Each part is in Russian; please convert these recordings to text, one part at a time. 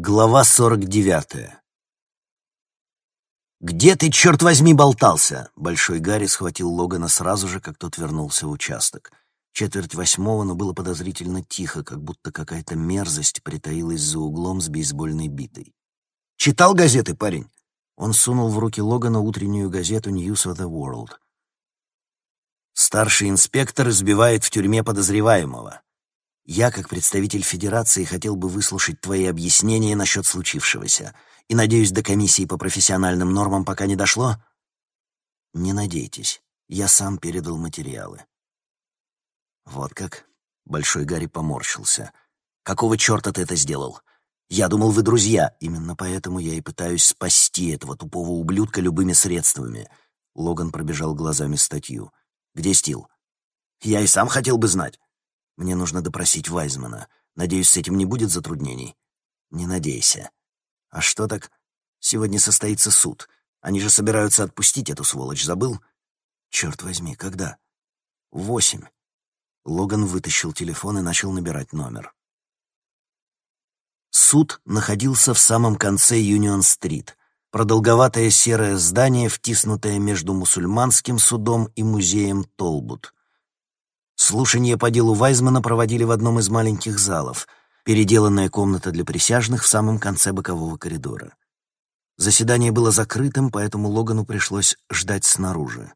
Глава сорок девятая. «Где ты, черт возьми, болтался?» Большой Гарри схватил Логана сразу же, как тот вернулся в участок. Четверть восьмого, но было подозрительно тихо, как будто какая-то мерзость притаилась за углом с бейсбольной битой. «Читал газеты, парень?» Он сунул в руки Логана утреннюю газету «News of the World». Старший инспектор избивает в тюрьме подозреваемого. Я, как представитель Федерации, хотел бы выслушать твои объяснения насчет случившегося. И, надеюсь, до комиссии по профессиональным нормам пока не дошло? Не надейтесь. Я сам передал материалы. Вот как? Большой Гарри поморщился. Какого черта ты это сделал? Я думал, вы друзья. Именно поэтому я и пытаюсь спасти этого тупого ублюдка любыми средствами. Логан пробежал глазами статью. Где Стил? Я и сам хотел бы знать. Мне нужно допросить Вайзмана. Надеюсь, с этим не будет затруднений? Не надейся. А что так? Сегодня состоится суд. Они же собираются отпустить эту сволочь, забыл? Черт возьми, когда? Восемь. Логан вытащил телефон и начал набирать номер. Суд находился в самом конце Юнион-стрит. Продолговатое серое здание, втиснутое между мусульманским судом и музеем Толбут. Слушание по делу Вайзмана проводили в одном из маленьких залов, переделанная комната для присяжных в самом конце бокового коридора. Заседание было закрытым, поэтому Логану пришлось ждать снаружи.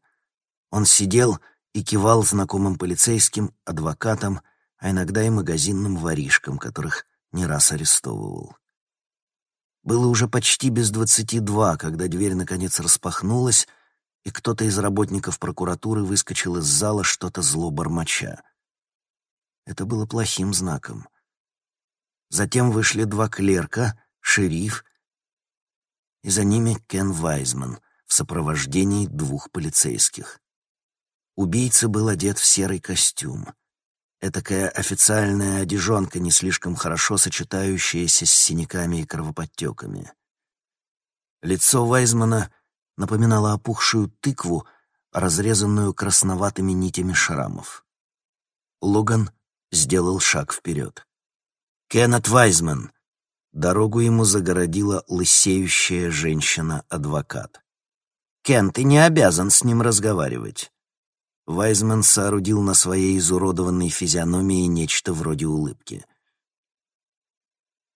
Он сидел и кивал знакомым полицейским, адвокатам, а иногда и магазинным воришкам, которых не раз арестовывал. Было уже почти без двадцати два, когда дверь наконец распахнулась, и кто-то из работников прокуратуры выскочил из зала что-то зло бормоча. Это было плохим знаком. Затем вышли два клерка, шериф, и за ними Кен Вайзман в сопровождении двух полицейских. Убийца был одет в серый костюм. Этакая официальная одежонка, не слишком хорошо сочетающаяся с синяками и кровоподтеками. Лицо Вайзмана — напоминала опухшую тыкву, разрезанную красноватыми нитями шрамов. Логан сделал шаг вперед. «Кеннет Вайзман!» Дорогу ему загородила лысеющая женщина-адвокат. «Кен, ты не обязан с ним разговаривать». Вайзман соорудил на своей изуродованной физиономии нечто вроде улыбки.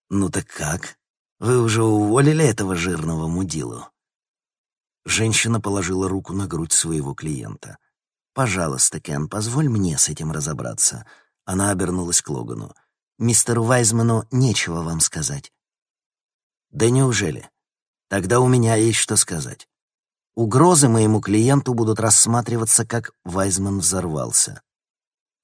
«Ну так как? Вы уже уволили этого жирного мудилу?» Женщина положила руку на грудь своего клиента. «Пожалуйста, Кен, позволь мне с этим разобраться». Она обернулась к Логану. «Мистеру Вайзману нечего вам сказать». «Да неужели? Тогда у меня есть что сказать. Угрозы моему клиенту будут рассматриваться, как Вайзман взорвался.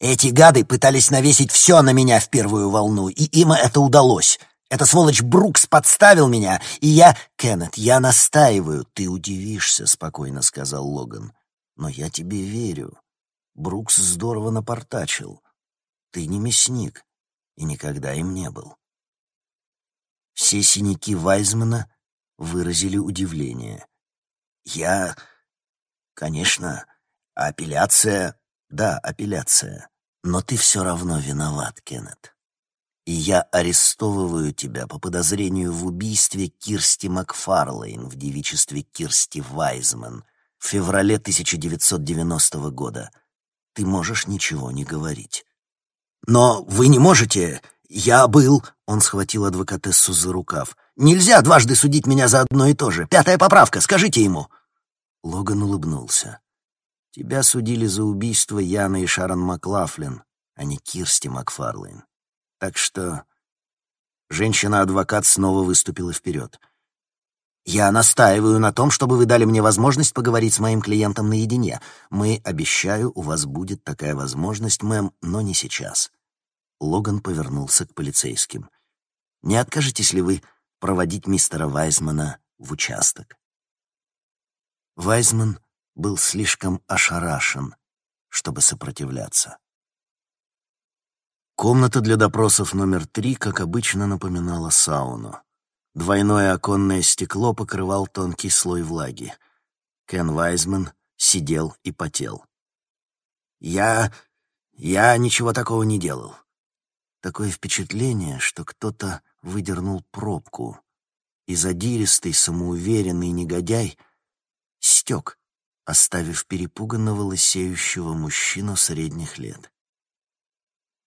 Эти гады пытались навесить все на меня в первую волну, и им это удалось. Эта сволочь Брукс подставил меня, и я... Кеннет, я настаиваю. Ты удивишься, — спокойно сказал Логан. Но я тебе верю. Брукс здорово напортачил. Ты не мясник и никогда им не был. Все синяки Вайзмана выразили удивление. Я... Конечно, апелляция... Да, апелляция. Но ты все равно виноват, Кеннет и я арестовываю тебя по подозрению в убийстве Кирсти Макфарлейн в девичестве Кирсти Вайзман в феврале 1990 года. Ты можешь ничего не говорить. Но вы не можете. Я был... Он схватил адвокатессу за рукав. Нельзя дважды судить меня за одно и то же. Пятая поправка, скажите ему. Логан улыбнулся. Тебя судили за убийство Яны и Шарон Маклафлин, а не Кирсти Макфарлейн. Так что женщина-адвокат снова выступила вперед. «Я настаиваю на том, чтобы вы дали мне возможность поговорить с моим клиентом наедине. Мы, обещаю, у вас будет такая возможность, мэм, но не сейчас». Логан повернулся к полицейским. «Не откажетесь ли вы проводить мистера Вайзмана в участок?» Вайзман был слишком ошарашен, чтобы сопротивляться. Комната для допросов номер три, как обычно, напоминала сауну. Двойное оконное стекло покрывал тонкий слой влаги. Кен Вайзман сидел и потел. «Я... я ничего такого не делал». Такое впечатление, что кто-то выдернул пробку, и задиристый, самоуверенный негодяй стек, оставив перепуганного лысеющего мужчину средних лет.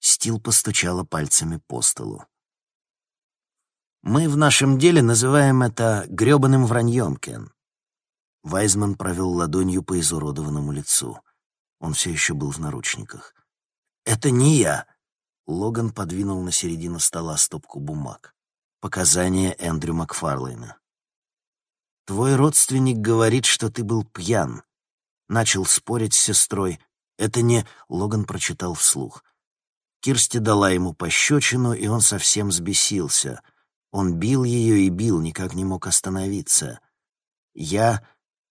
Стил постучала пальцами по столу. «Мы в нашем деле называем это грёбаным враньем, Кен». Вайзман провел ладонью по изуродованному лицу. Он все еще был в наручниках. «Это не я!» Логан подвинул на середину стола стопку бумаг. Показания Эндрю Макфарлейна. «Твой родственник говорит, что ты был пьян». Начал спорить с сестрой. «Это не...» — Логан прочитал вслух. Кирсти дала ему пощечину, и он совсем взбесился. Он бил ее и бил, никак не мог остановиться. Я...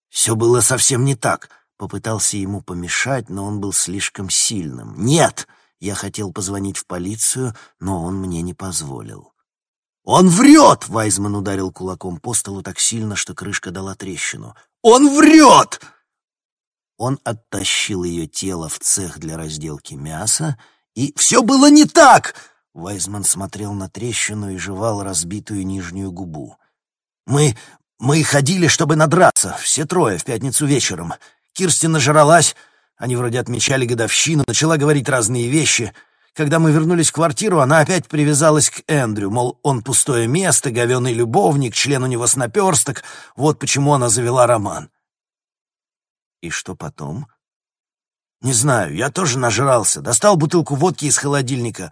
Все было совсем не так. Попытался ему помешать, но он был слишком сильным. «Нет!» Я хотел позвонить в полицию, но он мне не позволил. «Он врет!» — Вайзман ударил кулаком по столу так сильно, что крышка дала трещину. «Он врет!» Он оттащил ее тело в цех для разделки мяса, и все было не так! Вайзман смотрел на трещину и жевал разбитую нижнюю губу. «Мы... мы ходили, чтобы надраться, все трое, в пятницу вечером. Кирстин нажралась, они вроде отмечали годовщину, начала говорить разные вещи. Когда мы вернулись в квартиру, она опять привязалась к Эндрю, мол, он пустое место, говеный любовник, член у него с наперсток, вот почему она завела роман. И что потом? Не знаю, я тоже нажрался, достал бутылку водки из холодильника,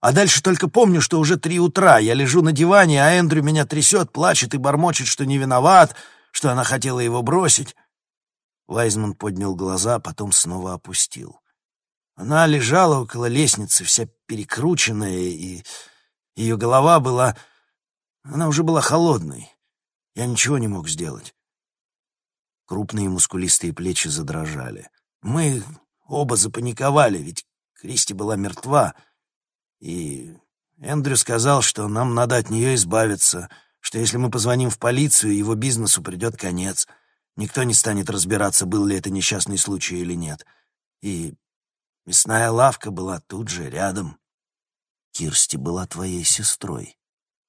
а дальше только помню, что уже три утра, я лежу на диване, а Эндрю меня трясет, плачет и бормочет, что не виноват, что она хотела его бросить. Вайзман поднял глаза, потом снова опустил. Она лежала около лестницы, вся перекрученная, и ее голова была... Она уже была холодной. Я ничего не мог сделать. Крупные мускулистые плечи задрожали. Мы оба запаниковали, ведь Кристи была мертва. И Эндрю сказал, что нам надо от нее избавиться, что если мы позвоним в полицию, его бизнесу придет конец — Никто не станет разбираться, был ли это несчастный случай или нет. И мясная лавка была тут же, рядом. Кирсти была твоей сестрой.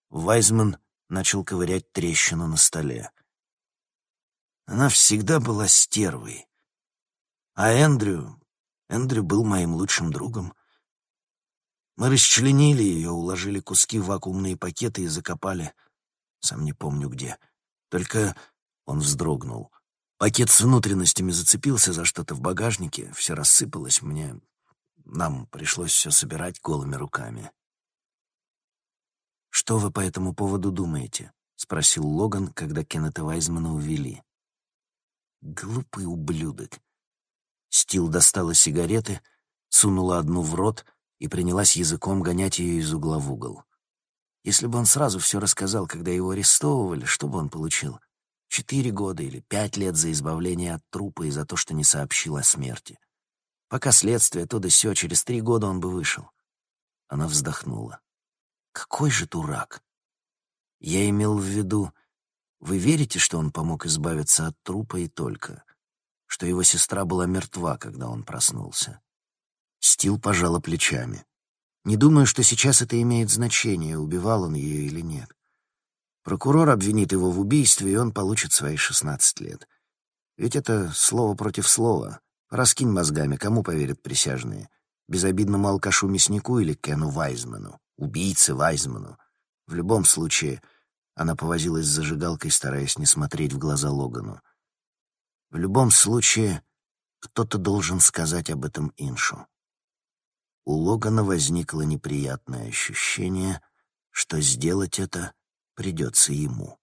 Вайзман начал ковырять трещину на столе. Она всегда была стервой. А Эндрю... Эндрю был моим лучшим другом. Мы расчленили ее, уложили куски в вакуумные пакеты и закопали. Сам не помню где. Только он вздрогнул. Пакет с внутренностями зацепился за что-то в багажнике, все рассыпалось мне. Нам пришлось все собирать голыми руками. «Что вы по этому поводу думаете?» — спросил Логан, когда Кеннета Вайзмана увели. «Глупый ублюдок». Стил достала сигареты, сунула одну в рот и принялась языком гонять ее из угла в угол. Если бы он сразу все рассказал, когда его арестовывали, что бы он получил? Четыре года или пять лет за избавление от трупа и за то, что не сообщил о смерти. Пока следствие то да сё, через три года он бы вышел. Она вздохнула. Какой же дурак! Я имел в виду, вы верите, что он помог избавиться от трупа и только, что его сестра была мертва, когда он проснулся? Стил пожала плечами. Не думаю, что сейчас это имеет значение, убивал он ее или нет. Прокурор обвинит его в убийстве, и он получит свои шестнадцать лет. Ведь это слово против слова. Раскинь мозгами, кому поверят присяжные? Безобидному алкашу-мяснику или Кену Вайзману? Убийце Вайзману? В любом случае, она повозилась с зажигалкой, стараясь не смотреть в глаза Логану. В любом случае, кто-то должен сказать об этом Иншу. У Логана возникло неприятное ощущение, что сделать это — придется ему.